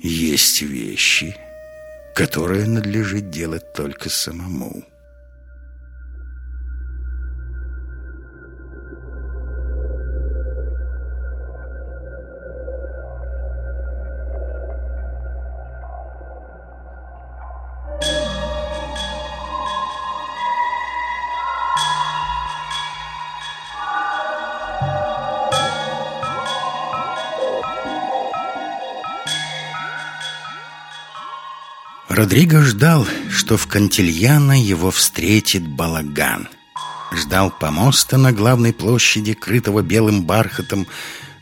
Есть вещи, которые надлежит делать только самому. Родриго ждал, что в Кантильяно его встретит балаган. Ждал помоста на главной площади, крытого белым бархатом,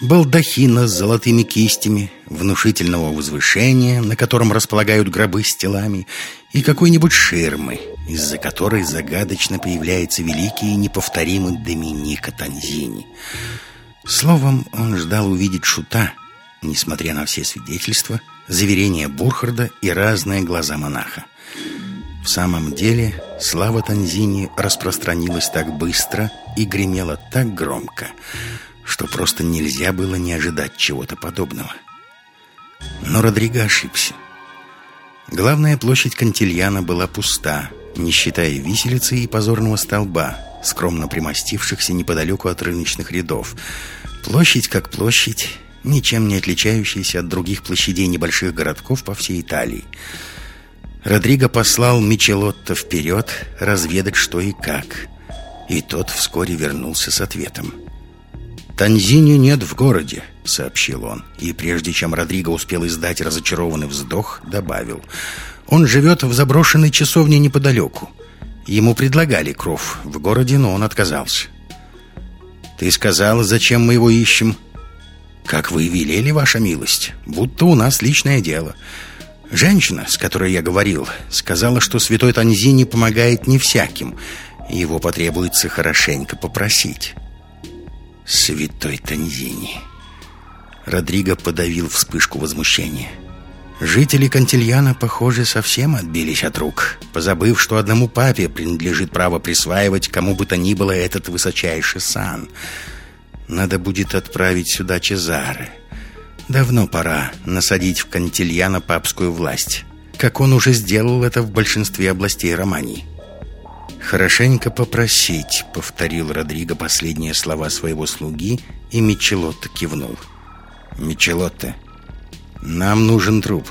балдахина с золотыми кистями, внушительного возвышения, на котором располагают гробы с телами, и какой-нибудь ширмы, из-за которой загадочно появляется великий и неповторимый Доминика Танзини. Словом, он ждал увидеть шута, несмотря на все свидетельства – заверения Бурхарда и разные глаза монаха. В самом деле, слава Танзини распространилась так быстро и гремела так громко, что просто нельзя было не ожидать чего-то подобного. Но Родриго ошибся. Главная площадь Кантильяна была пуста, не считая виселицы и позорного столба, скромно примостившихся неподалеку от рыночных рядов. Площадь как площадь, ничем не отличающийся от других площадей небольших городков по всей Италии. Родриго послал Мичелотто вперед разведать, что и как. И тот вскоре вернулся с ответом. «Танзини нет в городе», — сообщил он. И прежде чем Родриго успел издать разочарованный вздох, добавил. «Он живет в заброшенной часовне неподалеку. Ему предлагали кров в городе, но он отказался». «Ты сказал, зачем мы его ищем?» «Как вы велели, ваша милость, будто у нас личное дело». Женщина, с которой я говорил, сказала, что святой Танзини помогает не всяким. Его потребуется хорошенько попросить. Святой Танзини. Родриго подавил вспышку возмущения. Жители Кантильяна, похоже, совсем отбились от рук, позабыв, что одному папе принадлежит право присваивать кому бы то ни было этот высочайший сан — надо будет отправить сюда Чезаре. Давно пора насадить в Кантильяна папскую власть, как он уже сделал это в большинстве областей Романии. «Хорошенько попросить», — повторил Родриго последние слова своего слуги, и Мичелотто кивнул. «Мичелотто, нам нужен труп».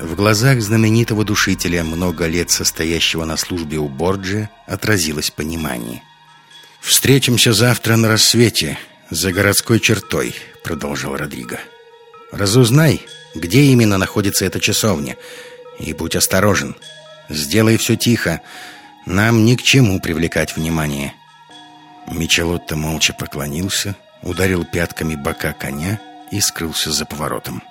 В глазах знаменитого душителя, много лет состоящего на службе у Борджи, отразилось понимание. «Встретимся завтра на рассвете за городской чертой», — продолжал Родриго. «Разузнай, где именно находится эта часовня, и будь осторожен. Сделай все тихо. Нам ни к чему привлекать внимание». Мичелотто молча поклонился, ударил пятками бока коня и скрылся за поворотом.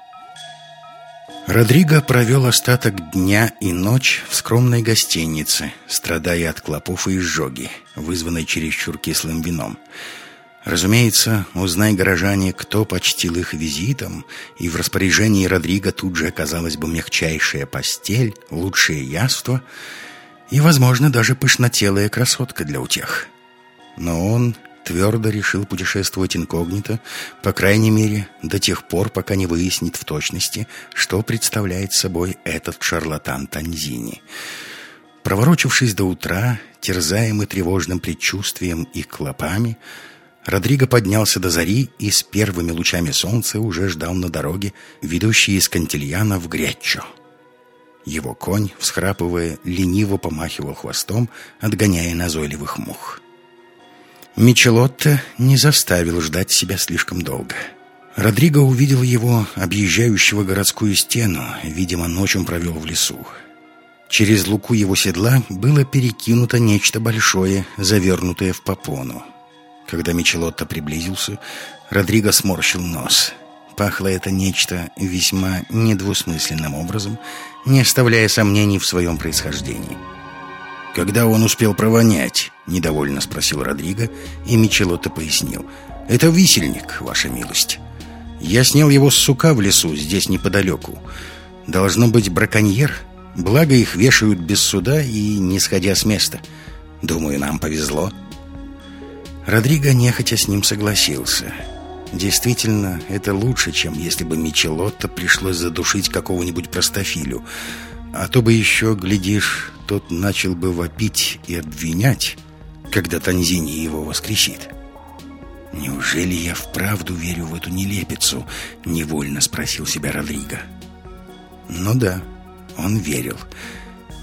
Родриго провел остаток дня и ночь в скромной гостинице, страдая от клопов и изжоги, вызванной чересчур кислым вином. Разумеется, узнай горожане, кто почтил их визитом, и в распоряжении Родриго тут же оказалась бы мягчайшая постель, лучшее яство и, возможно, даже пышнотелая красотка для утех. Но он твердо решил путешествовать инкогнито, по крайней мере, до тех пор, пока не выяснит в точности, что представляет собой этот шарлатан Танзини. Проворочившись до утра, терзаемый тревожным предчувствием и клопами, Родриго поднялся до зари и с первыми лучами солнца уже ждал на дороге, ведущей из Кантильяна в Греччо. Его конь, всхрапывая, лениво помахивал хвостом, отгоняя назойливых мух. Мичелотто не заставил ждать себя слишком долго. Родриго увидел его, объезжающего городскую стену, видимо, ночь он провел в лесу. Через луку его седла было перекинуто нечто большое, завернутое в попону. Когда Мичелотто приблизился, Родриго сморщил нос. Пахло это нечто весьма недвусмысленным образом, не оставляя сомнений в своем происхождении. «Когда он успел провонять?» — недовольно спросил Родриго, и Мичелотто пояснил. «Это висельник, ваша милость. Я снял его с сука в лесу, здесь неподалеку. Должно быть браконьер, благо их вешают без суда и не сходя с места. Думаю, нам повезло». Родриго нехотя с ним согласился. Действительно, это лучше, чем если бы Мичелотто пришлось задушить какого-нибудь простофилю. А то бы еще, глядишь, тот начал бы вопить и обвинять, когда Танзини его воскресит. «Неужели я вправду верю в эту нелепицу?» — невольно спросил себя Родриго. «Ну да, он верил.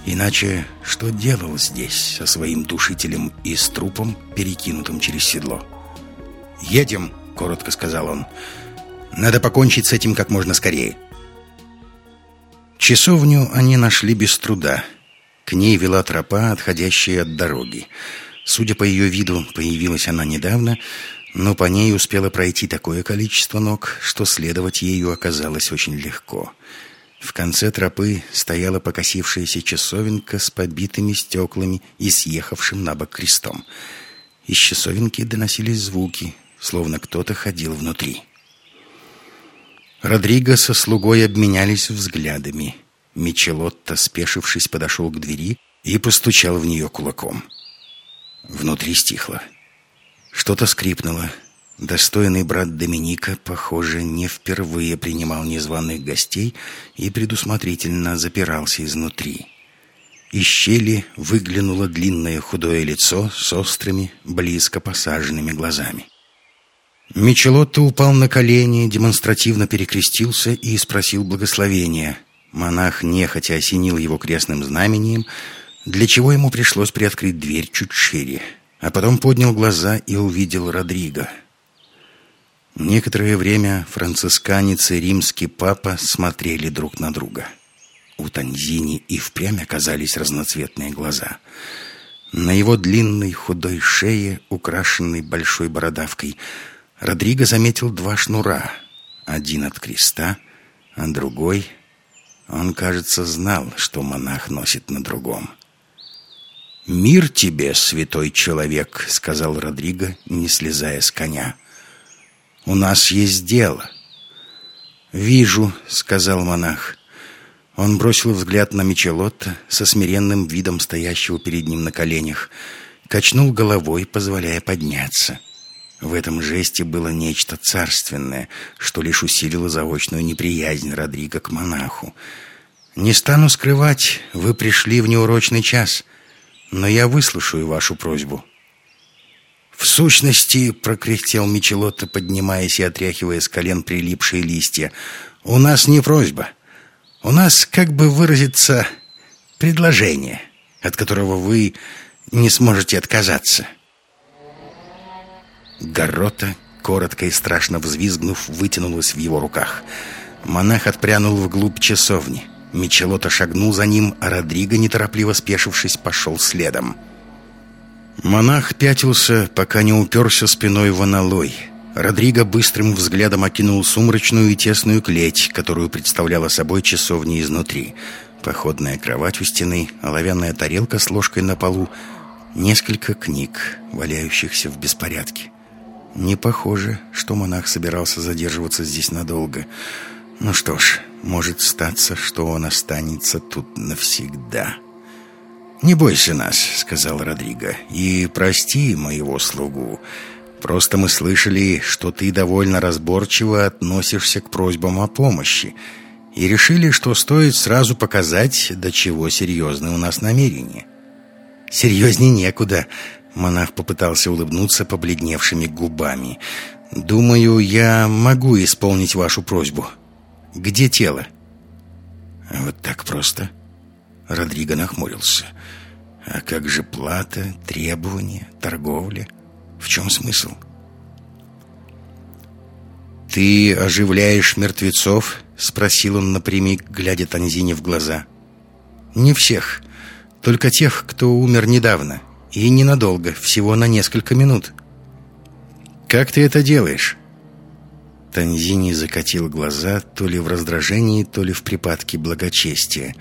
Иначе что делал здесь со своим душителем и с трупом, перекинутым через седло?» «Едем!» — коротко сказал он. «Надо покончить с этим как можно скорее». Часовню они нашли без труда. К ней вела тропа, отходящая от дороги. Судя по ее виду, появилась она недавно, но по ней успело пройти такое количество ног, что следовать ею оказалось очень легко. В конце тропы стояла покосившаяся часовенка с побитыми стеклами и съехавшим на бок крестом. Из часовенки доносились звуки, словно кто-то ходил внутри. Родриго со слугой обменялись взглядами. Мичелотто, спешившись, подошел к двери и постучал в нее кулаком. Внутри стихло. Что-то скрипнуло. Достойный брат Доминика, похоже, не впервые принимал незваных гостей и предусмотрительно запирался изнутри. Из щели выглянуло длинное худое лицо с острыми, близко посаженными глазами. Мичелотто упал на колени, демонстративно перекрестился и спросил благословения. Монах нехотя осенил его крестным знамением, для чего ему пришлось приоткрыть дверь чуть шире, а потом поднял глаза и увидел Родриго. Некоторое время францисканец и римский папа смотрели друг на друга. У Танзини и впрямь оказались разноцветные глаза. На его длинной худой шее, украшенной большой бородавкой, Родриго заметил два шнура. Один от креста, а другой... Он, кажется, знал, что монах носит на другом. «Мир тебе, святой человек», — сказал Родриго, не слезая с коня. «У нас есть дело». «Вижу», — сказал монах. Он бросил взгляд на Мичелотта со смиренным видом стоящего перед ним на коленях, качнул головой, позволяя подняться. В этом жесте было нечто царственное, что лишь усилило заочную неприязнь Родриго к монаху. «Не стану скрывать, вы пришли в неурочный час, но я выслушаю вашу просьбу». «В сущности», — прокряхтел Мичелотто, поднимаясь и отряхивая с колен прилипшие листья, «у нас не просьба. У нас, как бы выразиться, предложение, от которого вы не сможете отказаться». Горота, коротко и страшно взвизгнув, вытянулась в его руках. Монах отпрянул вглубь часовни. Мичелота шагнул за ним, а Родриго, неторопливо спешившись, пошел следом. Монах пятился, пока не уперся спиной в аналой. Родриго быстрым взглядом окинул сумрачную и тесную клеть, которую представляла собой часовня изнутри. Походная кровать у стены, оловянная тарелка с ложкой на полу, несколько книг, валяющихся в беспорядке. Не похоже, что монах собирался задерживаться здесь надолго. Ну что ж, может статься, что он останется тут навсегда. «Не бойся нас», — сказал Родриго, — «и прости моего слугу. Просто мы слышали, что ты довольно разборчиво относишься к просьбам о помощи, и решили, что стоит сразу показать, до чего серьезны у нас намерения». «Серьезней некуда», Монах попытался улыбнуться побледневшими губами. «Думаю, я могу исполнить вашу просьбу. Где тело?» «Вот так просто?» Родриго нахмурился. «А как же плата, требования, торговля? В чем смысл?» «Ты оживляешь мертвецов?» — спросил он напрямик, глядя Танзине в глаза. «Не всех, только тех, кто умер недавно». И ненадолго, всего на несколько минут. «Как ты это делаешь?» Танзини закатил глаза то ли в раздражении, то ли в припадке благочестия.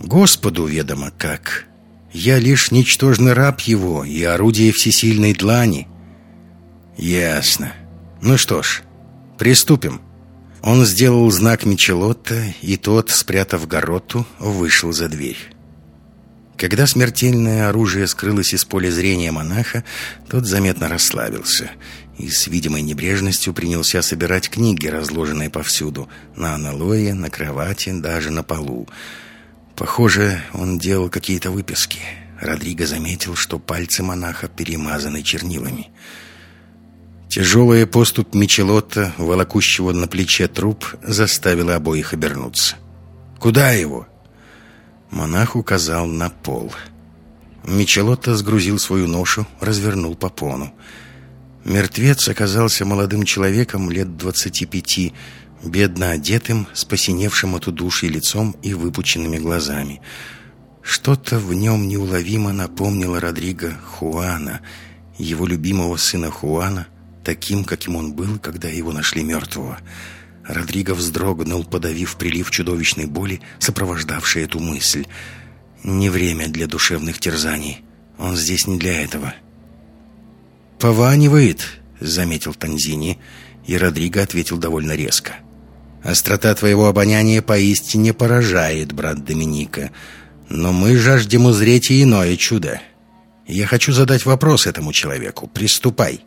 «Господу ведомо как. Я лишь ничтожный раб его и орудие всесильной длани». «Ясно. Ну что ж, приступим». Он сделал знак Мичелотта, и тот, спрятав гороту, вышел за дверь. Когда смертельное оружие скрылось из поля зрения монаха, тот заметно расслабился. и с видимой небрежностью принялся собирать книги, разложенные повсюду, на аналое, на кровати, даже на полу. Похоже, он делал какие-то выписки. Родриго заметил, что пальцы монаха перемазаны чернилами. Тяжелая поступь Мичелотта, волокущего на плече труп, заставила обоих обернуться. «Куда его?» Монах указал на пол. Мичелотто сгрузил свою ношу, развернул попону. Мертвец оказался молодым человеком лет двадцати пяти, бедно одетым, с посиневшим от удушья лицом и выпученными глазами. Что-то в нем неуловимо напомнило Родриго Хуана, его любимого сына Хуана, таким, каким он был, когда его нашли мертвого. Родриго вздрогнул, подавив прилив чудовищной боли, сопровождавшей эту мысль. Не время для душевных терзаний. Он здесь не для этого. «Пованивает», — заметил Танзини, и Родриго ответил довольно резко. «Острота твоего обоняния поистине поражает, брат Доминика, но мы жаждем узреть и иное чудо. Я хочу задать вопрос этому человеку. Приступай».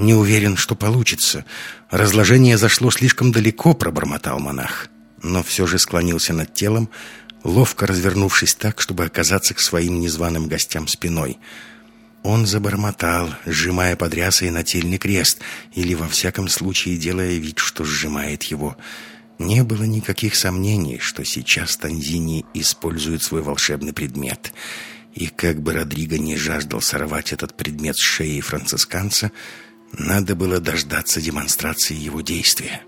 «Не уверен, что получится. Разложение зашло слишком далеко», — пробормотал монах. Но все же склонился над телом, ловко развернувшись так, чтобы оказаться к своим незваным гостям спиной — он забормотал, сжимая под рясой нательный крест, или, во всяком случае, делая вид, что сжимает его. Не было никаких сомнений, что сейчас Танзини использует свой волшебный предмет. И как бы Родриго не жаждал сорвать этот предмет с шеи францисканца, надо было дождаться демонстрации его действия.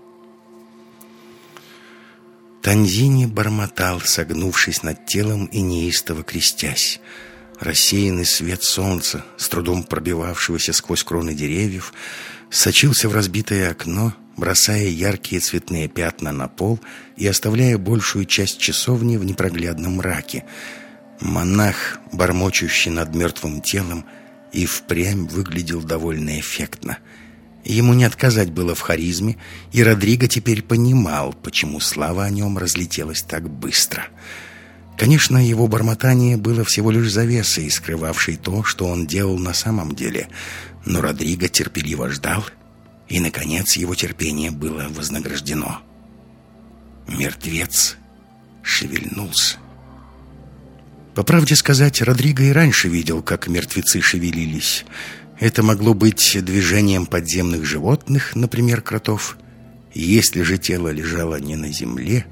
Танзини бормотал, согнувшись над телом и неистово крестясь. Рассеянный свет солнца, с трудом пробивавшегося сквозь кроны деревьев, сочился в разбитое окно, бросая яркие цветные пятна на пол и оставляя большую часть часовни в непроглядном мраке. Монах, бормочущий над мертвым телом, и впрямь выглядел довольно эффектно. Ему не отказать было в харизме, и Родриго теперь понимал, почему слава о нем разлетелась так быстро — Конечно, его бормотание было всего лишь завесой, скрывавшей то, что он делал на самом деле. Но Родриго терпеливо ждал, и, наконец, его терпение было вознаграждено. Мертвец шевельнулся. По правде сказать, Родриго и раньше видел, как мертвецы шевелились. Это могло быть движением подземных животных, например, кротов. Если же тело лежало не на земле,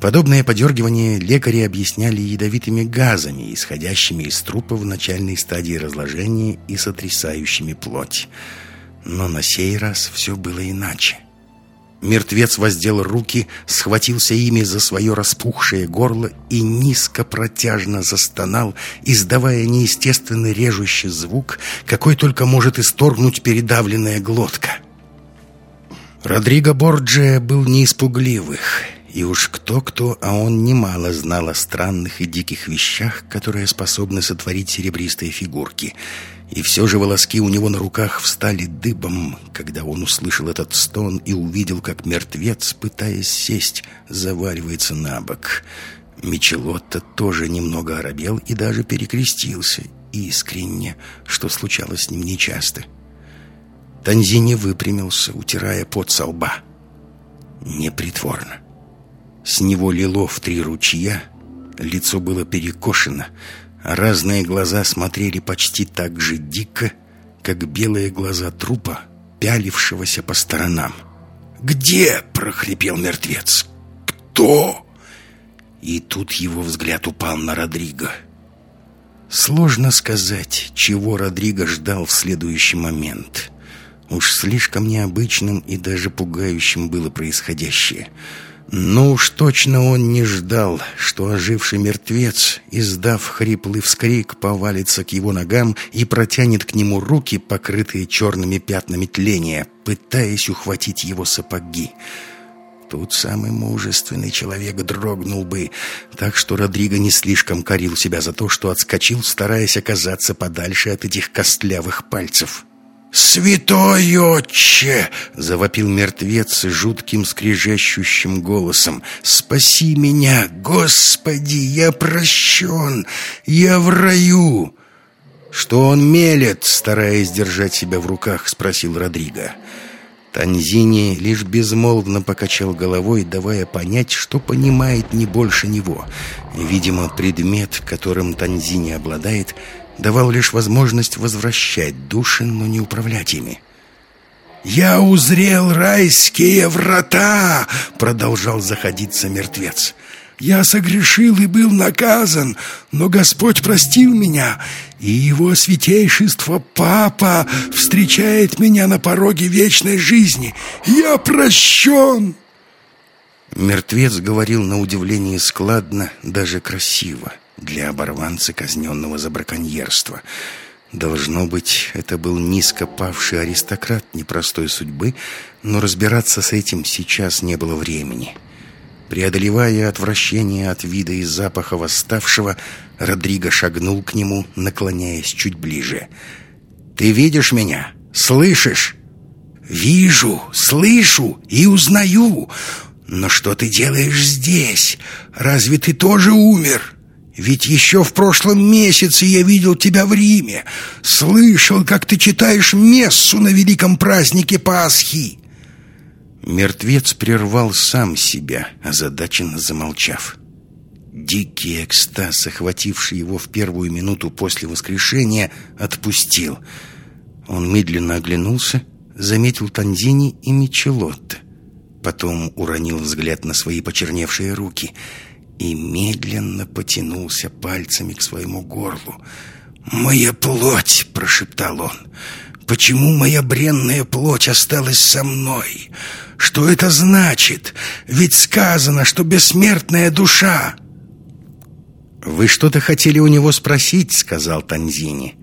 Подобное подергивание лекари объясняли ядовитыми газами, исходящими из трупа в начальной стадии разложения и сотрясающими плоть. Но на сей раз все было иначе. Мертвец воздел руки, схватился ими за свое распухшее горло и низко протяжно застонал, издавая неестественный режущий звук, какой только может исторгнуть передавленная глотка. Родриго Борджия был не испугливых — и уж кто-кто, а он немало знал о странных и диких вещах, которые способны сотворить серебристые фигурки. И все же волоски у него на руках встали дыбом, когда он услышал этот стон и увидел, как мертвец, пытаясь сесть, заваливается на бок. Мичелотто тоже немного оробел и даже перекрестился, искренне, что случалось с ним нечасто. Танзини выпрямился, утирая пот со лба. Непритворно. С него лило в три ручья, лицо было перекошено, а разные глаза смотрели почти так же дико, как белые глаза трупа, пялившегося по сторонам. «Где?» — прохрипел мертвец. «Кто?» И тут его взгляд упал на Родриго. Сложно сказать, чего Родриго ждал в следующий момент. Уж слишком необычным и даже пугающим было происходящее — но уж точно он не ждал, что оживший мертвец, издав хриплый вскрик, повалится к его ногам и протянет к нему руки, покрытые черными пятнами тления, пытаясь ухватить его сапоги. Тут самый мужественный человек дрогнул бы, так что Родриго не слишком корил себя за то, что отскочил, стараясь оказаться подальше от этих костлявых пальцев. «Святой отче!» — завопил мертвец жутким скрежещущим голосом. «Спаси меня, Господи! Я прощен! Я в раю!» «Что он мелет?» — стараясь держать себя в руках, спросил Родриго. Танзини лишь безмолвно покачал головой, давая понять, что понимает не больше него. Видимо, предмет, которым Танзини обладает, давал лишь возможность возвращать души, но не управлять ими. «Я узрел райские врата!» — продолжал заходиться мертвец. «Я согрешил и был наказан, но Господь простил меня, и Его святейшество Папа встречает меня на пороге вечной жизни. Я прощен!» Мертвец говорил на удивление складно, даже красиво для оборванца, казненного за браконьерство — Должно быть, это был низко павший аристократ непростой судьбы, но разбираться с этим сейчас не было времени. Преодолевая отвращение от вида и запаха восставшего, Родриго шагнул к нему, наклоняясь чуть ближе. «Ты видишь меня? Слышишь?» «Вижу, слышу и узнаю. Но что ты делаешь здесь? Разве ты тоже умер?» Ведь еще в прошлом месяце я видел тебя в Риме, слышал, как ты читаешь мессу на великом празднике Пасхи. Мертвец прервал сам себя, озадаченно замолчав. Дикий экстаз, охвативший его в первую минуту после воскрешения, отпустил. Он медленно оглянулся, заметил Танзини и Мичелотто. Потом уронил взгляд на свои почерневшие руки — и медленно потянулся пальцами к своему горлу. «Моя плоть!» — прошептал он. «Почему моя бренная плоть осталась со мной? Что это значит? Ведь сказано, что бессмертная душа...» «Вы что-то хотели у него спросить?» — сказал Танзини.